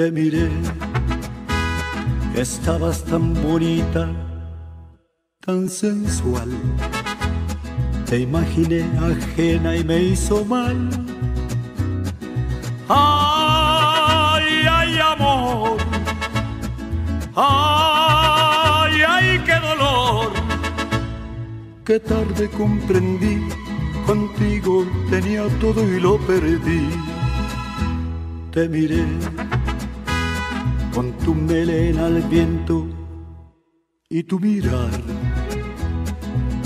te miré, estabas tan bonita, tan sensual. Te imaginé ajena y me hizo mal. Ay, ay, amor. Ay, ay, qué dolor. Qué tarde comprendí, contigo tenía todo y lo perdí. Te miré con tu melena al viento y tu mirar,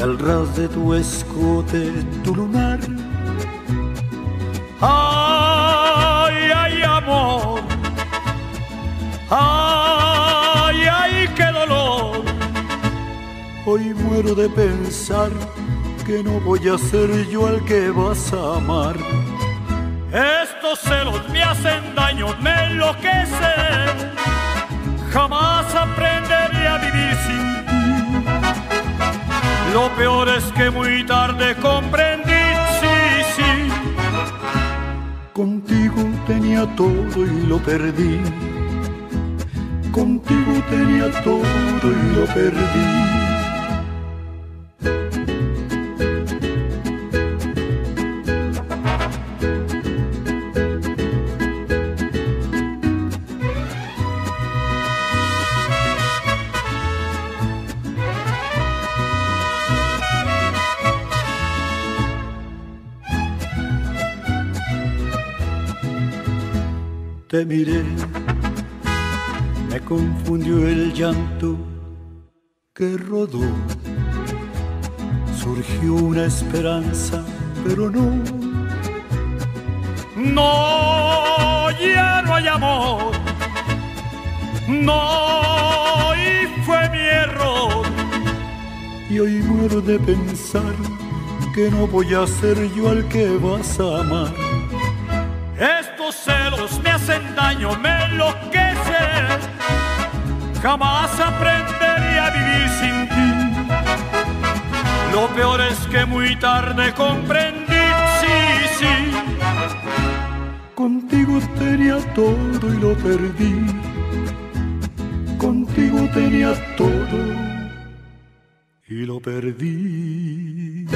al ras de tu escote, tu lunar. Ay, ay, amor, ay, ay, qué dolor. Hoy muero de pensar que no voy a ser yo al que vas a amar. Estos celos me hacen daño, me enloquecen. Jamás aprenderé a vivir sin ti. Lo peor es que muy tarde comprendí, sí, sí. Contigo tenía todo y lo perdí. Contigo tenía todo y lo perdí. Te miré, me confundió el llanto que rodó. Surgió una esperanza, pero no. No, ya no hay amor. No, y fue mi error. Y hoy muero de pensar que no voy a ser yo al que vas a amar hacen daño, me enloquece. Jamás aprendería a vivir sin ti. Lo peor es que muy tarde comprendí, sí, sí. Contigo tenía todo y lo perdí. Contigo tenía todo y lo perdí.